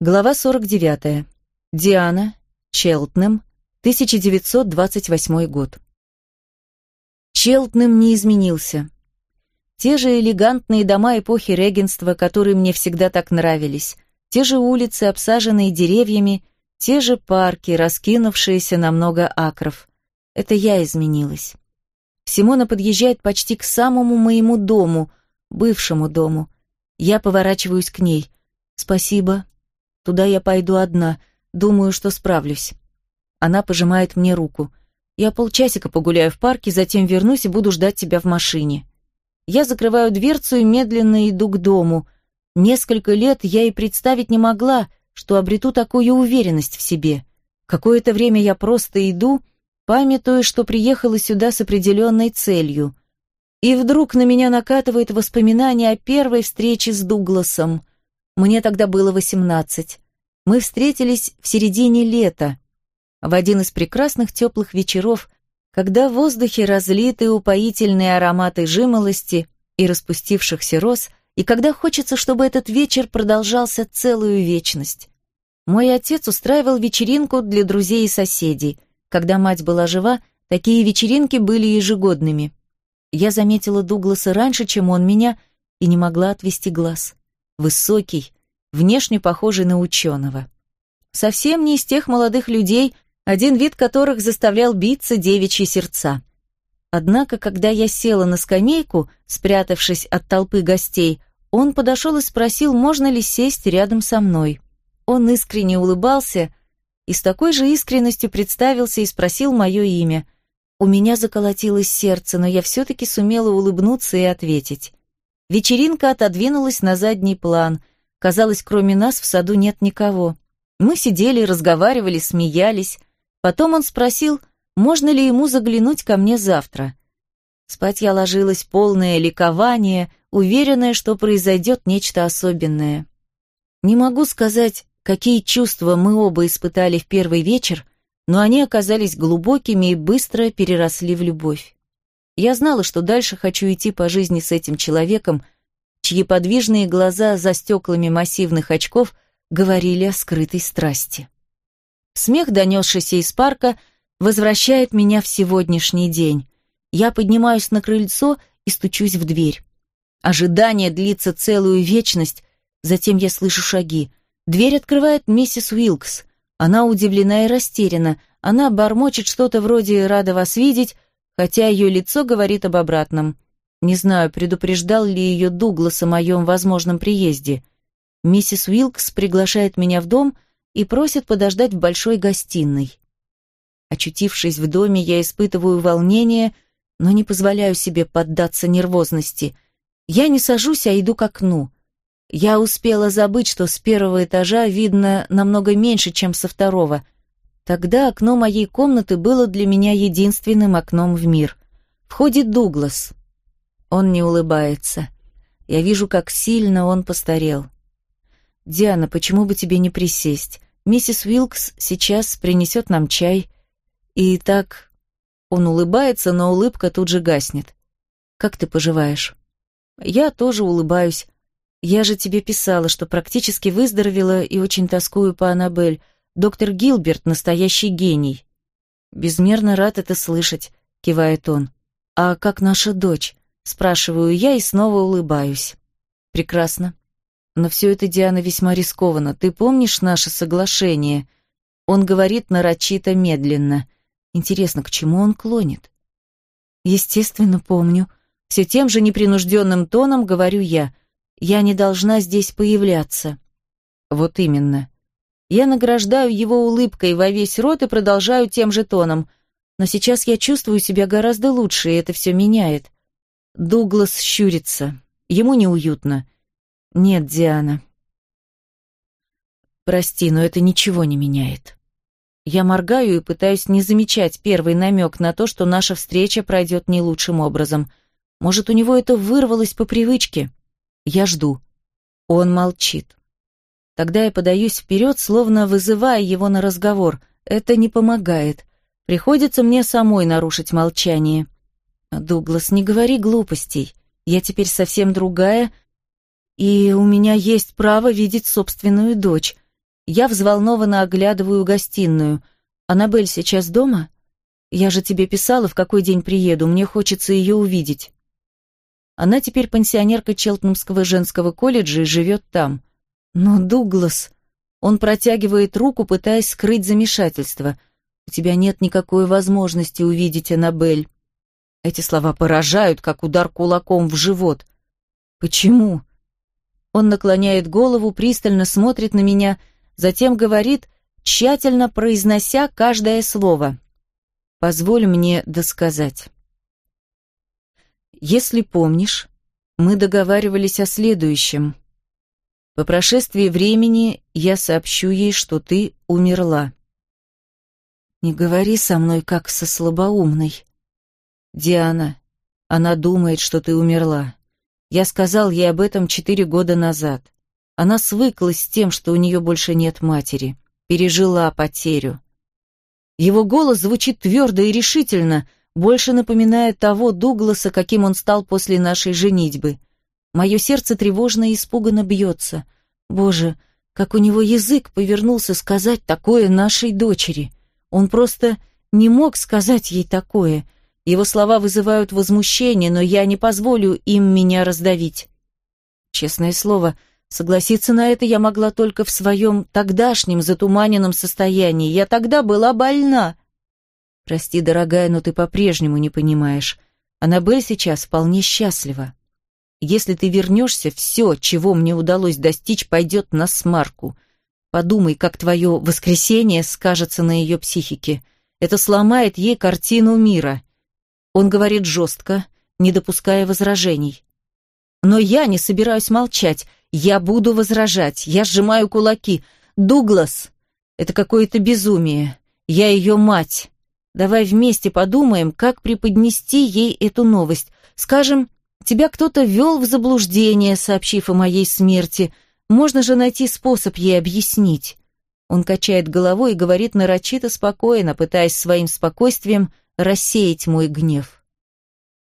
Глава 49. Диана, Челтнем, 1928 год. Челтнем не изменился. Те же элегантные дома эпохи регенства, которые мне всегда так нравились, те же улицы, обсаженные деревьями, те же парки, раскинувшиеся на много акров. Это я изменилась. Симона подъезжает почти к самому моему дому, бывшему дому. Я поворачиваюсь к ней. «Спасибо», Туда я пойду одна. Думаю, что справлюсь. Она пожимает мне руку. Я полчасика погуляю в парке, затем вернусь и буду ждать тебя в машине. Я закрываю дверцу и медленно иду к дому. Несколько лет я и представить не могла, что обрету такую уверенность в себе. Какое-то время я просто иду, памятуя, что приехала сюда с определенной целью. И вдруг на меня накатывает воспоминание о первой встрече с Дугласом. Мне тогда было восемнадцать. Мы встретились в середине лета, в один из прекрасных теплых вечеров, когда в воздухе разлиты упоительные ароматы жимолости и распустившихся роз, и когда хочется, чтобы этот вечер продолжался целую вечность. Мой отец устраивал вечеринку для друзей и соседей. Когда мать была жива, такие вечеринки были ежегодными. Я заметила Дугласа раньше, чем он меня, и не могла отвести глаз высокий, внешне похожий на ученого. Совсем не из тех молодых людей, один вид которых заставлял биться девичьи сердца. Однако, когда я села на скамейку, спрятавшись от толпы гостей, он подошел и спросил, можно ли сесть рядом со мной. Он искренне улыбался и с такой же искренностью представился и спросил мое имя. У меня заколотилось сердце, но я все-таки сумела улыбнуться и ответить. Вечеринка отодвинулась на задний план. Казалось, кроме нас в саду нет никого. Мы сидели, разговаривали, смеялись. Потом он спросил, можно ли ему заглянуть ко мне завтра. Спать я ложилась полное ликование, уверенная, что произойдет нечто особенное. Не могу сказать, какие чувства мы оба испытали в первый вечер, но они оказались глубокими и быстро переросли в любовь. Я знала, что дальше хочу идти по жизни с этим человеком, чьи подвижные глаза за стеклами массивных очков говорили о скрытой страсти. Смех, донесшийся из парка, возвращает меня в сегодняшний день. Я поднимаюсь на крыльцо и стучусь в дверь. Ожидание длится целую вечность, затем я слышу шаги. Дверь открывает миссис Уилкс. Она удивлена и растеряна. Она бормочет что-то вроде «рада вас видеть», хотя ее лицо говорит об обратном. Не знаю, предупреждал ли ее Дуглас о моем возможном приезде. Миссис Уилкс приглашает меня в дом и просит подождать в большой гостиной. Очутившись в доме, я испытываю волнение, но не позволяю себе поддаться нервозности. Я не сажусь, а иду к окну. Я успела забыть, что с первого этажа видно намного меньше, чем со второго — Тогда окно моей комнаты было для меня единственным окном в мир. Входит Дуглас. Он не улыбается. Я вижу, как сильно он постарел. «Диана, почему бы тебе не присесть? Миссис Уилкс сейчас принесет нам чай». И так... Он улыбается, но улыбка тут же гаснет. «Как ты поживаешь?» «Я тоже улыбаюсь. Я же тебе писала, что практически выздоровела и очень тоскую по Аннабель. Доктор Гилберт — настоящий гений. Безмерно рад это слышать, кивает он. А как наша дочь? Спрашиваю я и снова улыбаюсь. Прекрасно. Но все это, Диана, весьма рискованно. Ты помнишь наше соглашение? Он говорит нарочито медленно. Интересно, к чему он клонит? Естественно, помню. Все тем же непринужденным тоном говорю я. Я не должна здесь появляться. Вот именно. Я награждаю его улыбкой во весь рот и продолжаю тем же тоном. Но сейчас я чувствую себя гораздо лучше, и это все меняет. Дуглас щурится. Ему неуютно. Нет, Диана. Прости, но это ничего не меняет. Я моргаю и пытаюсь не замечать первый намек на то, что наша встреча пройдет не лучшим образом. Может, у него это вырвалось по привычке? Я жду. Он молчит. Тогда я подаюсь вперед, словно вызывая его на разговор. Это не помогает. Приходится мне самой нарушить молчание. «Дуглас, не говори глупостей. Я теперь совсем другая, и у меня есть право видеть собственную дочь. Я взволнованно оглядываю гостиную. «Аннабель сейчас дома? Я же тебе писала, в какой день приеду, мне хочется ее увидеть». Она теперь пенсионерка Челтнамского женского колледжа и живет там. Но Дуглас... Он протягивает руку, пытаясь скрыть замешательство. «У тебя нет никакой возможности увидеть Аннабель». Эти слова поражают, как удар кулаком в живот. «Почему?» Он наклоняет голову, пристально смотрит на меня, затем говорит, тщательно произнося каждое слово. «Позволь мне досказать». «Если помнишь, мы договаривались о следующем. По прошествии времени я сообщу ей, что ты умерла». «Не говори со мной, как со слабоумной», «Диана, она думает, что ты умерла. Я сказал ей об этом четыре года назад. Она свыклась с тем, что у нее больше нет матери, пережила потерю. Его голос звучит твердо и решительно, больше напоминая того Дугласа, каким он стал после нашей женитьбы. Мое сердце тревожно и испуганно бьется. Боже, как у него язык повернулся сказать такое нашей дочери. Он просто не мог сказать ей такое — его слова вызывают возмущение, но я не позволю им меня раздавить. Честное слово, согласиться на это я могла только в своем тогдашнем затуманенном состоянии. Я тогда была больна. Прости, дорогая, но ты по-прежнему не понимаешь. Аннабель сейчас вполне счастлива. Если ты вернешься, все, чего мне удалось достичь, пойдет на смарку. Подумай, как твое воскресение скажется на ее психике. Это сломает ей картину мира. Он говорит жестко, не допуская возражений. Но я не собираюсь молчать. Я буду возражать. Я сжимаю кулаки. Дуглас, это какое-то безумие. Я ее мать. Давай вместе подумаем, как преподнести ей эту новость. Скажем, тебя кто-то ввел в заблуждение, сообщив о моей смерти. Можно же найти способ ей объяснить. Он качает головой и говорит нарочито спокойно, пытаясь своим спокойствием рассеять мой гнев.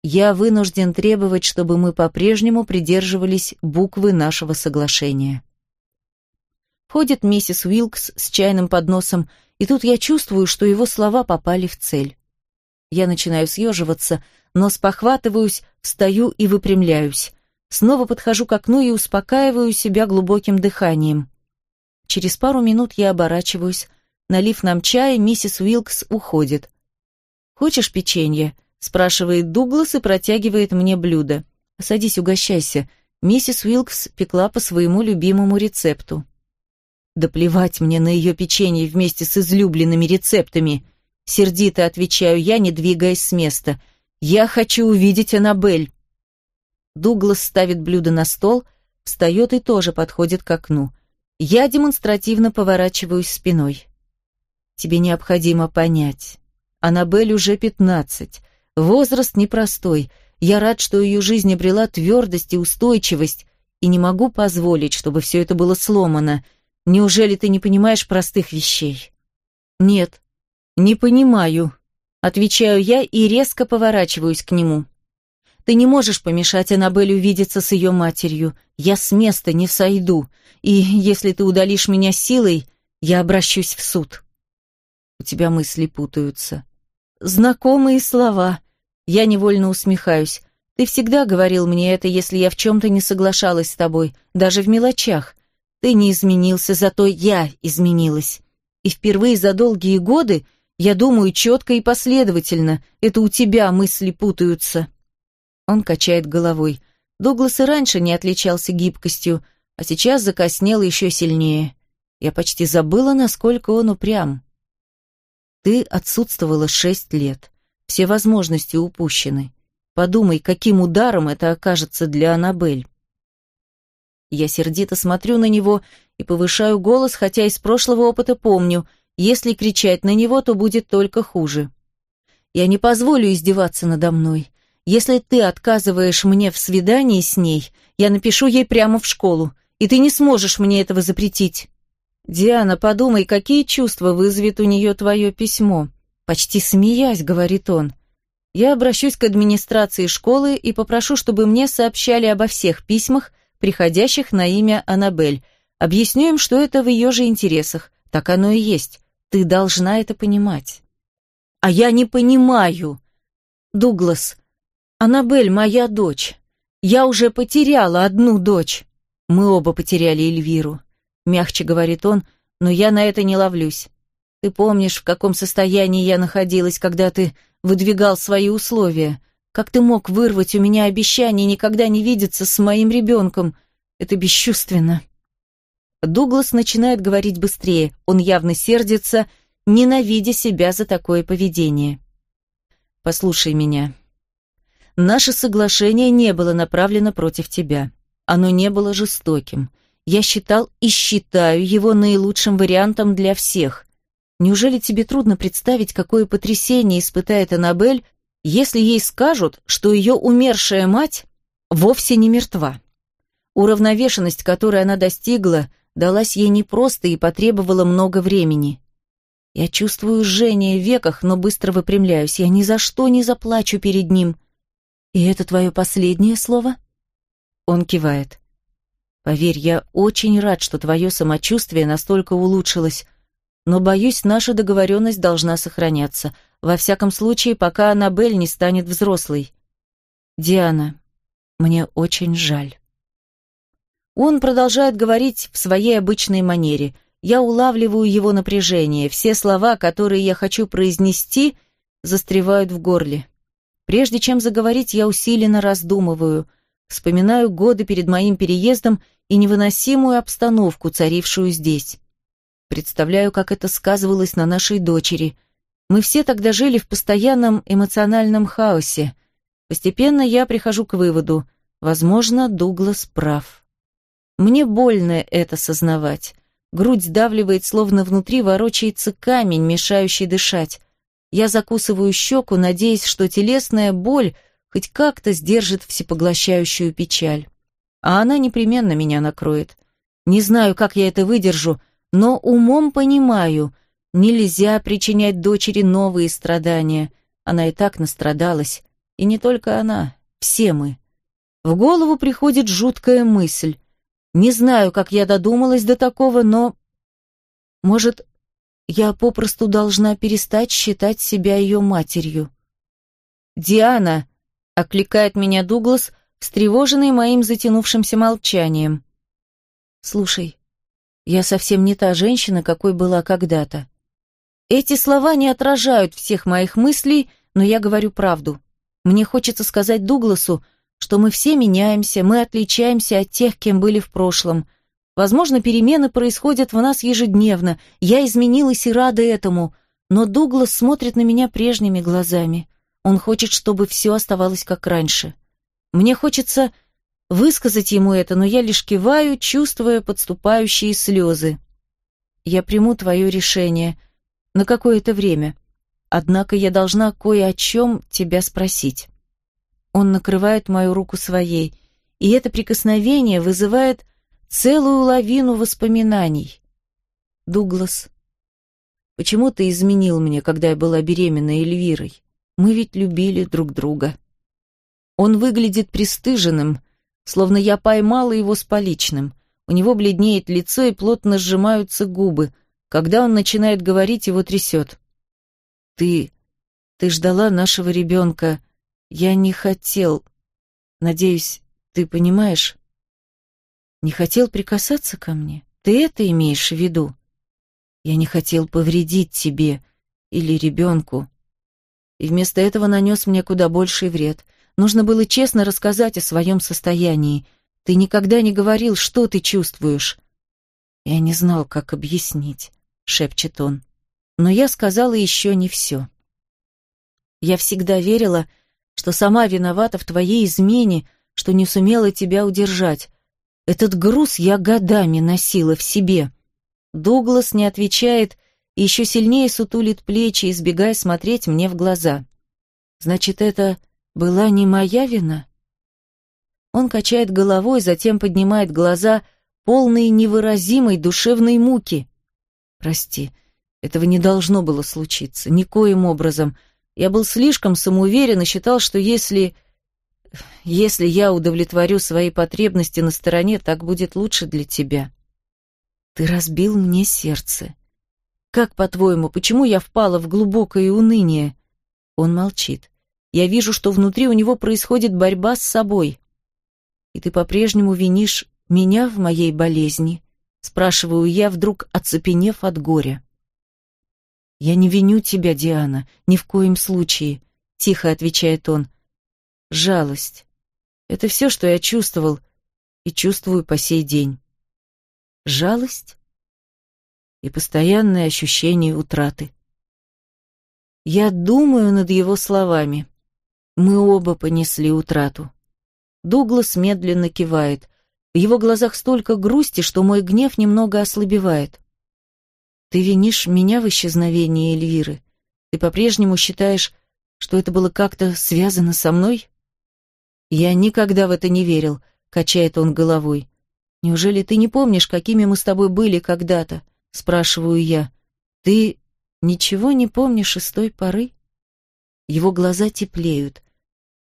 Я вынужден требовать, чтобы мы по-прежнему придерживались буквы нашего соглашения. Входит миссис Уилкс с чайным подносом, и тут я чувствую, что его слова попали в цель. Я начинаю съеживаться, но спохватываюсь, встаю и выпрямляюсь. Снова подхожу к окну и успокаиваю себя глубоким дыханием. Через пару минут я оборачиваюсь. Налив нам чая, миссис Уилкс уходит. «Хочешь печенье?» — спрашивает Дуглас и протягивает мне блюдо. «Садись, угощайся. Миссис Уилкс пекла по своему любимому рецепту». «Да плевать мне на ее печенье вместе с излюбленными рецептами!» Сердито отвечаю я, не двигаясь с места. «Я хочу увидеть Аннабель!» Дуглас ставит блюдо на стол, встает и тоже подходит к окну. Я демонстративно поворачиваюсь спиной. «Тебе необходимо понять. Аннабель уже пятнадцать. Возраст непростой. Я рад, что ее жизнь обрела твердость и устойчивость, и не могу позволить, чтобы все это было сломано. Неужели ты не понимаешь простых вещей? Нет, не понимаю. Отвечаю я и резко поворачиваюсь к нему. Ты не можешь помешать Аннабель увидеться с ее матерью. Я с места не сойду. И если ты удалишь меня силой, я обращусь в суд. У тебя мысли путаются. Знакомые слова. Я невольно усмехаюсь. Ты всегда говорил мне это, если я в чем-то не соглашалась с тобой, даже в мелочах. Ты не изменился, зато я изменилась. И впервые за долгие годы я думаю четко и последовательно. Это у тебя мысли путаются. Он качает головой. Дуглас и раньше не отличался гибкостью, а сейчас закоснел еще сильнее. Я почти забыла, насколько он упрям. Ты отсутствовала шесть лет. Все возможности упущены. Подумай, каким ударом это окажется для Аннабель. Я сердито смотрю на него и повышаю голос, хотя из прошлого опыта помню, если кричать на него, то будет только хуже. Я не позволю издеваться надо мной. Если ты отказываешь мне в свидании с ней, я напишу ей прямо в школу, и ты не сможешь мне этого запретить. «Диана, подумай, какие чувства вызовет у нее твое письмо?» Почти смеясь, говорит он. «Я обращусь к администрации школы и попрошу, чтобы мне сообщали обо всех письмах, приходящих на имя Аннабель. Объясню им, что это в ее же интересах. Так оно и есть. Ты должна это понимать. А я не понимаю. Дуглас, Аннабель моя дочь. Я уже потеряла одну дочь. Мы оба потеряли Эльвиру. Мягче говорит он, но я на это не ловлюсь. Ты помнишь, в каком состоянии я находилась, когда ты выдвигал свои условия? Как ты мог вырвать у меня обещание никогда не видеться с моим ребенком? Это бесчувственно. Дуглас начинает говорить быстрее. Он явно сердится, ненавидя себя за такое поведение. «Послушай меня. Наше соглашение не было направлено против тебя. Оно не было жестоким. Я считал и считаю его наилучшим вариантом для всех. Неужели тебе трудно представить, какое потрясение испытает Аннабель, если ей скажут, что ее умершая мать вовсе не мертва? Уравновешенность, которой она достигла, далась ей непросто и потребовала много времени. Я чувствую жжение в веках, но быстро выпрямляюсь. Я ни за что не заплачу перед ним. И это твое последнее слово? Он кивает. Поверь, я очень рад, что твое самочувствие настолько улучшилось, но, боюсь, наша договоренность должна сохраняться. Во всяком случае, пока Аннабель не станет взрослой. Диана, мне очень жаль. Он продолжает говорить в своей обычной манере. Я улавливаю его напряжение. Все слова, которые я хочу произнести, застревают в горле. Прежде чем заговорить, я усиленно раздумываю. Вспоминаю годы перед моим переездом и невыносимую обстановку, царившую здесь. Представляю, как это сказывалось на нашей дочери. Мы все тогда жили в постоянном эмоциональном хаосе. Постепенно я прихожу к выводу, возможно, Дуглас прав. Мне больно это сознавать. Грудь сдавливает, словно внутри ворочается камень, мешающий дышать. Я закусываю щеку, надеясь, что телесная боль хоть как-то сдержит всепоглощающую печаль. А она непременно меня накроет. Не знаю, как я это выдержу, но умом понимаю, нельзя причинять дочери новые страдания. Она и так настрадалась. И не только она, все мы. В голову приходит жуткая мысль. Не знаю, как я додумалась до такого, но... Может, я попросту должна перестать считать себя ее матерью. «Диана!» — окликает меня Дуглас, встревоженный моим затянувшимся молчанием. «Слушай, я совсем не та женщина, какой была когда-то. Эти слова не отражают всех моих мыслей, но я говорю правду. Мне хочется сказать Дугласу, что мы все меняемся, мы отличаемся от тех, кем были в прошлом. Возможно, перемены происходят в нас ежедневно, я изменилась и рада этому, но Дуглас смотрит на меня прежними глазами. Он хочет, чтобы все оставалось как раньше. Мне хочется высказать ему это, но я лишь киваю, чувствуя подступающие слезы. Я приму твое решение на какое-то время, однако я должна кое о чем тебя спросить. Он накрывает мою руку своей, и это прикосновение вызывает целую лавину воспоминаний. Дуглас, почему ты изменил мне, когда я была беременна Эльвирой? Мы ведь любили друг друга. Он выглядит пристыженным, словно я поймала его с поличным. У него бледнеет лицо и плотно сжимаются губы. Когда он начинает говорить, его трясет. «Ты... ты ждала нашего ребенка...» Я не хотел... Надеюсь, ты понимаешь? Не хотел прикасаться ко мне? Ты это имеешь в виду? Я не хотел повредить тебе или ребенку. И вместо этого нанес мне куда больший вред. Нужно было честно рассказать о своем состоянии. Ты никогда не говорил, что ты чувствуешь. Я не знал, как объяснить, шепчет он. Но я сказала еще не все. Я всегда верила, что сама виновата в твоей измене, что не сумела тебя удержать. Этот груз я годами носила в себе. Дуглас не отвечает и еще сильнее сутулит плечи, избегая смотреть мне в глаза. Значит, это была не моя вина? Он качает головой, затем поднимает глаза, полные невыразимой душевной муки. Прости, этого не должно было случиться, никоим образом — я был слишком самоуверен и считал, что если... Если я удовлетворю свои потребности на стороне, так будет лучше для тебя. Ты разбил мне сердце. Как, по-твоему, почему я впала в глубокое уныние? Он молчит. Я вижу, что внутри у него происходит борьба с собой. И ты по-прежнему винишь меня в моей болезни? Спрашиваю я, вдруг оцепенев от горя. «Я не виню тебя, Диана, ни в коем случае», — тихо отвечает он. «Жалость. Это все, что я чувствовал и чувствую по сей день. Жалость и постоянное ощущение утраты. Я думаю над его словами. Мы оба понесли утрату. Дуглас медленно кивает. В его глазах столько грусти, что мой гнев немного ослабевает. Ты винишь меня в исчезновении Эльвиры? Ты по-прежнему считаешь, что это было как-то связано со мной? Я никогда в это не верил, качает он головой. Неужели ты не помнишь, какими мы с тобой были когда-то? спрашиваю я. Ты ничего не помнишь из той поры? Его глаза теплеют.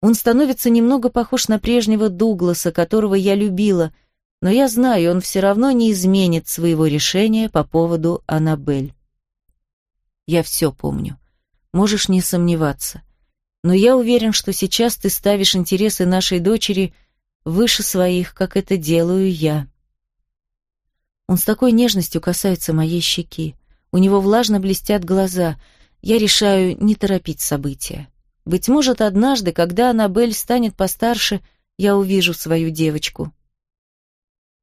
Он становится немного похож на прежнего Дугласа, которого я любила, но я знаю, он все равно не изменит своего решения по поводу Аннабель. Я все помню. Можешь не сомневаться. Но я уверен, что сейчас ты ставишь интересы нашей дочери выше своих, как это делаю я. Он с такой нежностью касается моей щеки. У него влажно блестят глаза. Я решаю не торопить события. Быть может, однажды, когда Аннабель станет постарше, я увижу свою девочку.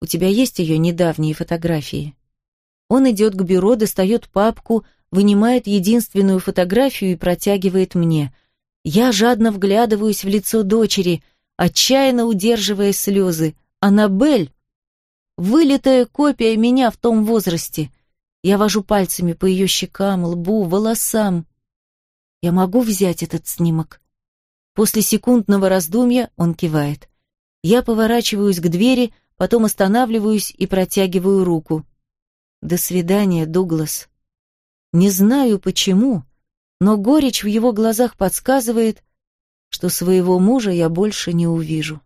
У тебя есть ее недавние фотографии?» Он идет к бюро, достает папку, вынимает единственную фотографию и протягивает мне. Я жадно вглядываюсь в лицо дочери, отчаянно удерживая слезы. «Аннабель!» Вылитая копия меня в том возрасте. Я вожу пальцами по ее щекам, лбу, волосам. Я могу взять этот снимок? После секундного раздумья он кивает. Я поворачиваюсь к двери, потом останавливаюсь и протягиваю руку. До свидания, Дуглас. Не знаю почему, но горечь в его глазах подсказывает, что своего мужа я больше не увижу.